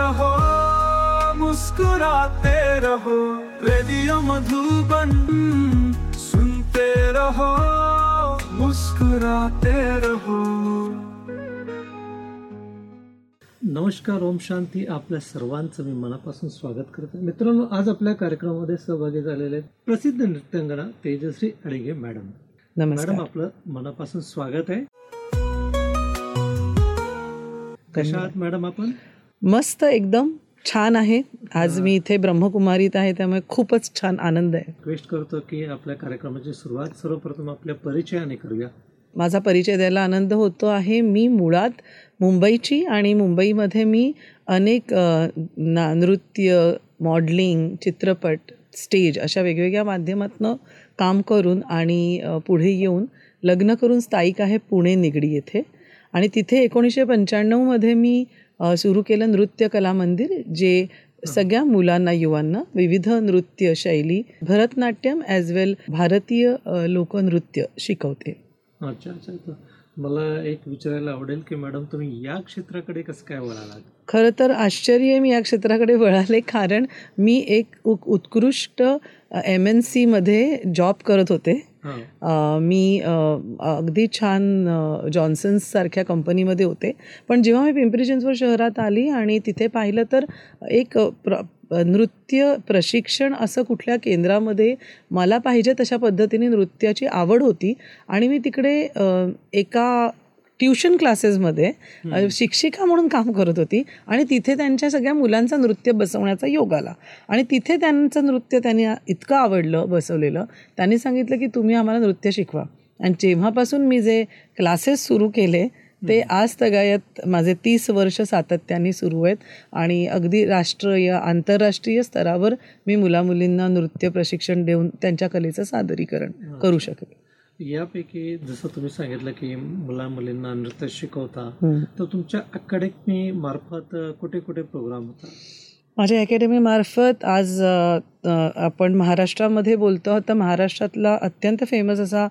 रहो मुस्कुराते रहो रेडियो मधुबन सुनते रहो मुस्कुराते रहो। नमस्कार ओम शांती आपल्या सर्वांचं मी मनापासून स्वागत करतो. मित्रांनो आज आपल्या कार्यक्रमामध्ये सहभागी झालेले आहेत प्रसिद्ध नृत्यांगना तेजश्री अडिगे मॅडम. मॅडम नमस्कार आपलं मनापासून स्वागत आहे. कशा आहात मॅडम आपण? मस्त एकदम छान आहे. आज मी इथे ब्रह्मकुमारीत आहे त्यामुळे खूपच छान आनंद आहे. रिक्वेस्ट करतो की आपल्या कार्यक्रमाची सुरुवात सर्वप्रथम आपल्या परिचयाने करूया. माझा परिचय द्यायला आनंद होतो आहे. मी मुळात मुंबईची आणि मुंबईमध्ये मी अनेक ना नृत्य मॉडलिंग चित्रपट स्टेज अशा वेगवेगळ्या माध्यमातनं काम करून आणि पुढे येऊन लग्न करून स्थायिक आहे पुणे निगडी येथे. आणि तिथे एकोणीसशे पंच्याण्णवमध्ये मी सुरू केलं नृत्य कला मंदिर जे सगळ्या मुलांना युवांना विविध नृत्य शैली भरतनाट्यम ॲज वेल भारतीय लोकनृत्य शिकवते. अच्छा अच्छा. मला एक विचारायला आवडेल की मॅडम तुम्ही या क्षेत्राकडे कसं काय वळालात? खरं तर आश्चर्य मी या क्षेत्राकडे वळाले कारण मी एक उत्कृष्ट एम एन सीमध्ये जॉब करत होते. मी अगदी छान जॉन्सन्स जॉन्सन्ससारख्या कंपनीमध्ये होते. पण जेव्हा मी पिंपरी चिंचवड शहरात आली आणि तिथे पाहिलं तर एक प्र नृत्य प्रशिक्षण असं कुठल्या केंद्रामध्ये मला पाहिजे तशा पद्धतीने नृत्याची आवड होती. आणि मी तिकडे एका ट्युशन क्लासेसमध्ये शिक्षिका म्हणून काम करत होती आणि तिथे त्यांच्या सगळ्या मुलांचा नृत्य बसवण्याचा योग आला. आणि तिथे त्यांचं नृत्य त्यांनी इतकं आवडलं बसवलेलं त्यांनी सांगितलं की तुम्ही आम्हाला नृत्य शिकवा. आणि जेव्हापासून मी जे क्लासेस सुरू केले ते आज तगायत माझे तीस वर्ष सातत्याने सुरू आहेत आणि अगदी राष्ट्रीय आंतरराष्ट्रीय स्तरावर मी मुलामुलींना नृत्य प्रशिक्षण देऊन त्यांच्या कलेचं सादरीकरण करू शकते यापैकी जसं तुम्ही सांगितलं की मुला मुलींना नृत्य शिकवता. तर तुमच्या अकॅडमी मार्फत कुठे कुठे प्रोग्राम होता माझ्या अकॅडमीमार्फत आज अ, अ, आपण महाराष्ट्रामध्ये बोलतो आहोत तर महाराष्ट्रातला अत्यंत फेमस असा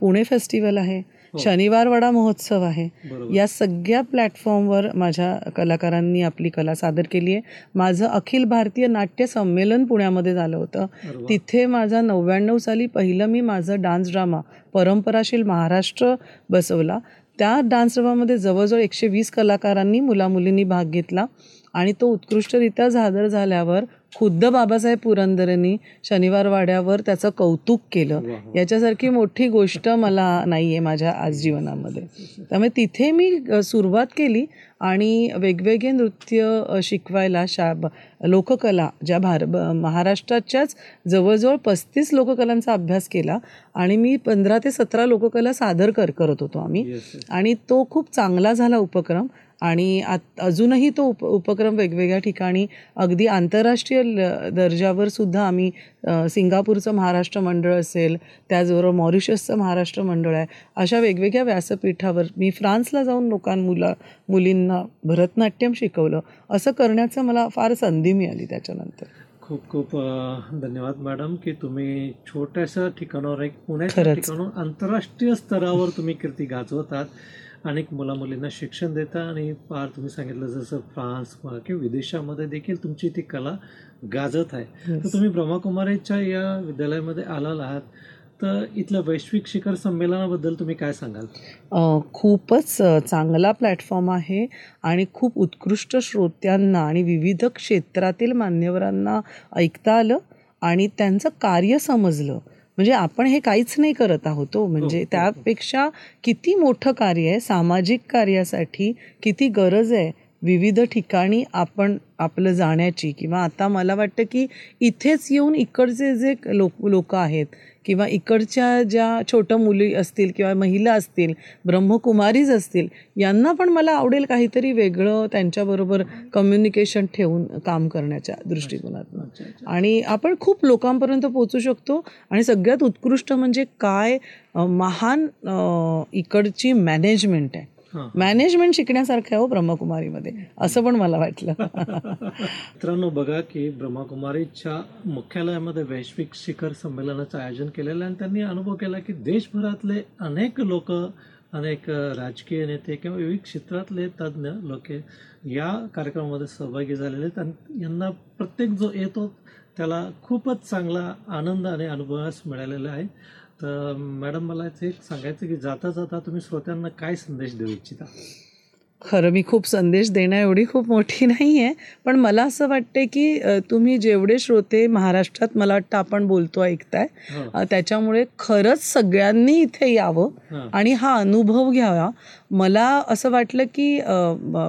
पुणे फेस्टिवल आहे हो. शनिवारवाडा महोत्सव आहे. या सगळ्या प्लॅटफॉर्मवर माझ्या कलाकारांनी आपली कला सादर केली आहे. माझं अखिल भारतीय नाट्य संमेलन पुण्यामध्ये झालं होतं. तिथे माझा नव्याण्णव साली पहिलं मी माझं डान्स ड्रामा परंपराशील महाराष्ट्र बसवला. त्या डान्स ड्रामामध्ये जवळजवळ एकशे वीस कलाकारांनी मुलामुलींनी भाग घेतला. आणि तो उत्कृष्टरित्या सादर झाल्यावर खुद्द बाबासाहेब पुरंदरेंनी शनिवार वाड्यावर त्याचं कौतुक केलं. याच्यासारखी मोठी गोष्ट मला नाही आहे माझ्या आज जीवनामध्ये त्यामुळे तिथे मी सुरुवात केली आणि वेगवेगळे नृत्य शिकवायला शा लोककला ज्या भार महाराष्ट्राच्याच जवळजवळ पस्तीस लोककलांचा अभ्यास केला आणि मी पंधरा ते सतरा लोककला सादर कर करत होतो आम्ही. आणि तो खूप चांगला झाला उपक्रम आणि आत अजूनही तो उप उपक्रम वेगवेगळ्या ठिकाणी अगदी आंतरराष्ट्रीय ल- दर्जावर सुद्धा आम्ही सिंगापूरचं महाराष्ट्र मंडळ असेल त्याचबरोबर मॉरिशसचं महाराष्ट्र मंडळ आहे अशा वेगवेगळ्या व्यासपीठावर मी फ्रान्सला जाऊन लोकां मुला मुलींना भरतनाट्यम शिकवलं असं करण्याचं मला फार संधी मिळाली त्याच्यानंतर खूप खूप धन्यवाद मॅडम की तुम्ही छोट्याशा ठिकाणावर एक पुण्याच्या. ठिकाणावर आंतरराष्ट्रीय स्तरावर तुम्ही कीर्ती गाजवतात अनेक मुला मुलींना शिक्षण देता आणि फार तुम्ही सांगितलं जसं फ्रान्स किंवा विदेशामध्ये देखील तुमची ती कला गाजत आहे. तर तुम्ही ब्रह्मकुमारीच्या या विद्यालयामध्ये आलाल आहात. तर इथल्या वैश्विक शिखर संमेलनाबद्दल तुम्ही काय सांगाल? खूपच चांगला प्लॅटफॉर्म आहे आणि खूप उत्कृष्ट श्रोत्यांना आणि विविध क्षेत्रातील मान्यवरांना ऐकता आलं आणि त्यांचं कार्य समजलं. म्हणजे आपण हे काहीच नाही करत आहोत हो म्हणजे हो, हो. त्यापेक्षा किती मोठं कार्य आहे सामाजिक कार्यासाठी किती गरज आहे विविध ठिकाणी आपण आपलं जाण्याची किंवा आता मला वाटतं की इथेच येऊन इकडचे जे लोक लोक आहेत किंवा इकडच्या ज्या छोट्या मुली असतील किंवा महिला असतील ब्रह्मकुमारीज असतील यांना पण मला आवडेल काहीतरी वेगळं त्यांच्याबरोबर कम्युनिकेशन ठेवून काम करण्याच्या दृष्टिकोनातून. आणि आपण खूप लोकांपर्यंत पोचू शकतो. आणि सगळ्यात उत्कृष्ट म्हणजे काय महान इकडची मॅनेजमेंट आहे. मॅनेजमेंट शिकण्यासारखं आहे हो ब्रह्मकुमारीमध्ये. असं पण मला वाटलं. मित्रांनो बघा की ब्रह्माकुमारीच्या मुख्यालयामध्ये वैश्विक शिखर संमेलनाचं आयोजन केलेलं आणि त्यांनी अनुभव केला की देशभरातले अनेक लोक अनेक राजकीय नेते किंवा विविध क्षेत्रातले तज्ज्ञ लोक या कार्यक्रमामध्ये सहभागी झालेले आहेत. आणि यांना प्रत्येक जो येतो त्याला खूपच चांगला आनंद आणि अनुभवास मिळालेला आहे. तर मॅडम मला एक सांगायचं की जाता जाता तुम्ही श्रोत्यांना काय संदेश देऊ इच्छिता? खरं मी खूप संदेश देण्या एवढी खूप मोठी नाही आहे पण मला असं वाटते की तुम्ही जेवढे श्रोते महाराष्ट्रात मला वाटतं आपण बोलतो ऐकताय हो. त्याच्यामुळे खरंच सगळ्यांनी इथे यावं आणि हा अनुभव घ्यावा. मला असं वाटलं की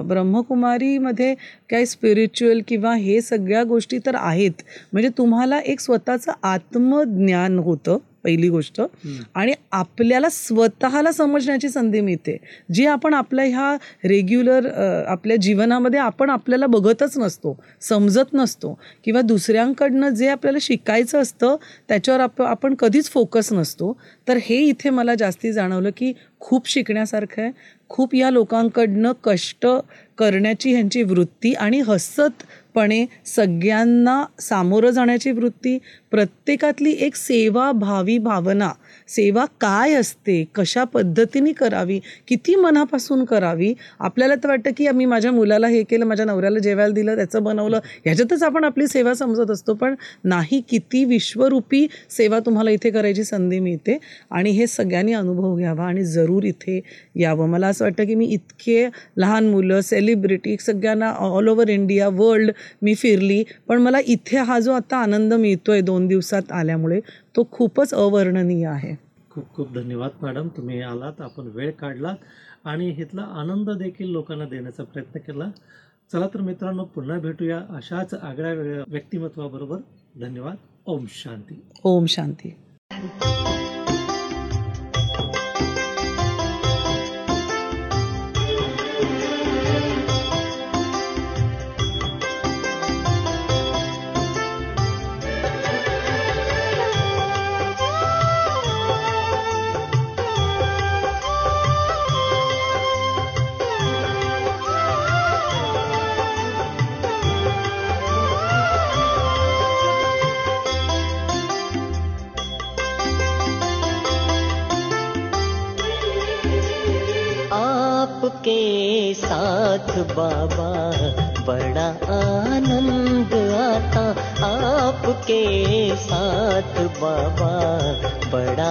ब्रह्मकुमारीमध्ये काय स्पिरिच्युअल किंवा हे सगळ्या गोष्टी तर आहेत. म्हणजे तुम्हाला एक स्वतःचं आत्मज्ञान होतं. पहिली गोष्ट. आणि आपल्याला स्वतःला समजण्याची संधी मिळते. जी आपण आपल्या ह्या रेग्युलर आपल्या जीवनामध्ये आपण आपल्याला बघतच नसतो समजत नसतो किंवा दुसऱ्यांकडनं जे आपल्याला शिकायचं असतं त्याच्यावर आप आपण कधीच फोकस नसतो. तर हे इथे मला जास्ती जाणवलं की खूप शिकण्यासारखं आहे. खूप या लोकांकडनं कष्ट करण्याची ह्यांची वृत्ती आणि हसत हसतपणे सगळ्यांना सामोरं जाण्याची वृत्ती प्रत्येकातली एक सेवाभावी भावना सेवा काय असते कशा पद्धतीने करावी किती मनापासून करावी आपल्याला तर वाटतं की मी माझ्या मुलाला हे केलं माझ्या नवऱ्याला जेवायला दिलं त्याचं बनवलं ह्याच्यातच आपण आपली सेवा समजत असतो. पण नाही किती विश्वरूपी सेवा तुम्हाला इथे करायची संधी मिळते आणि हे सगळ्यांनी अनुभव घ्यावा आणि जरूर इथे यावं. मला असं वाटतं की मी इतके लहान मुलं सेलिब्रिटी सगळ्यांना ऑल ओव्हर इंडिया वर्ल्ड मी फिरली. पण मला इथे हा जो आता आनंद मिळतोय दोन दिवसात आल्यामुळे तो खूपच अवर्णनीय आहे. खूप खूप धन्यवाद मॅडम. तुम्ही आलात आपण वेळ काढलात आणि इथला आनंद देखील लोकांना देण्याचा प्रयत्न केला. चला तर मित्रांनो पुन्हा भेटूया अशाच आगळ्या वेगळ्या व्यक्तिमत्वाबरोबर. धन्यवाद. ओम शांती. ओम शांती. साथ बाबा बड़ा आनंद आता आपके साथ बाबा बड़ा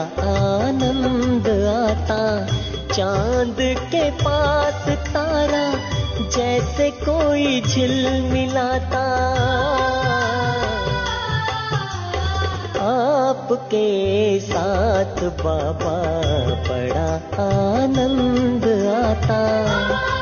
आनंद आता। चांद के पास तारा जैसे कोई झिल मिलाता। आपके साथ बाबा बड़ा आनंद आता।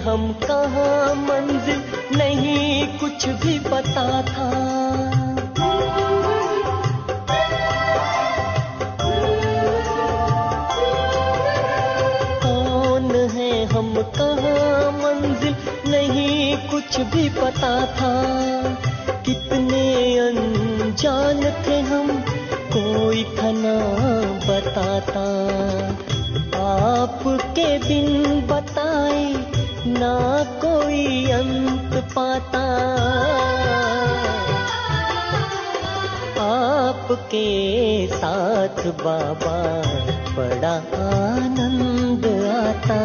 हम कहाँ मंजिल नहीं, कुछ भी पता था। कौन है हम कहाँ मंजिल नहीं, कुछ भी पता था। कितने अनजान थे हम आपके साथ बाबा बड़ा आनंद आता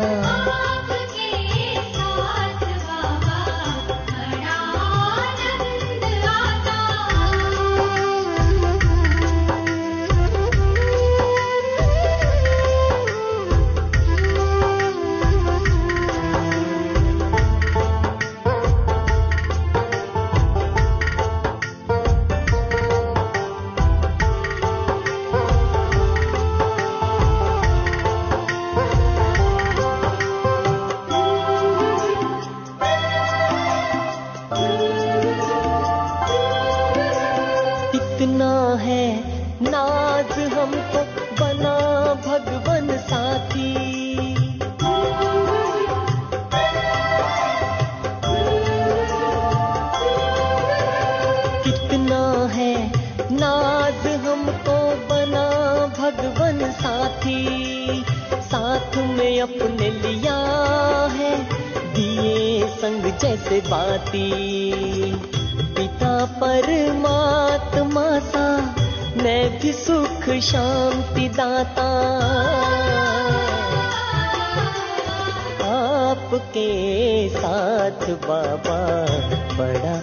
नाज हमको बना भगवन साथी। साथ में अपने लिया है, दिए संग जैसे बाती। पिता परमात्मा सा, मैं भी सुख शांति दाता। आपके साथ बाबा बड़ा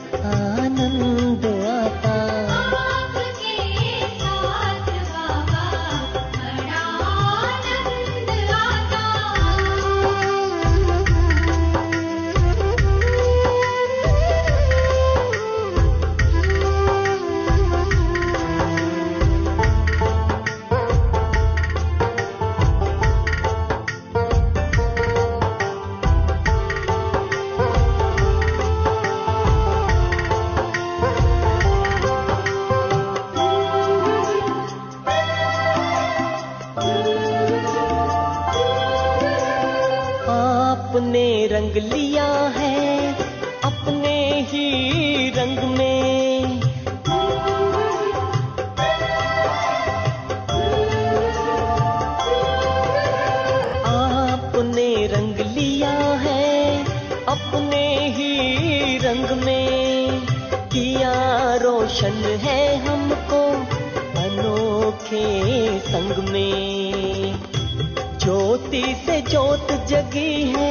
जगी है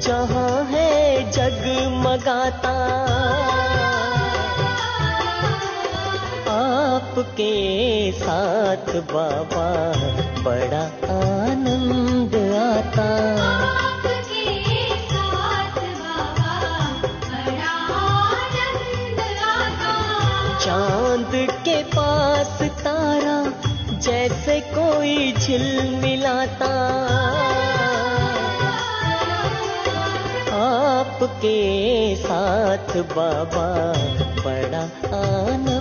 जहाँ है जगमगाता आपके साथ बाबा बड़ा आनंद आता। आपके साथ बाबा बड़ा आनंद आता। चाँद के पास तारा जैसे कोई झिलमिलाता आपके साथ बाबा बड़ा आनंद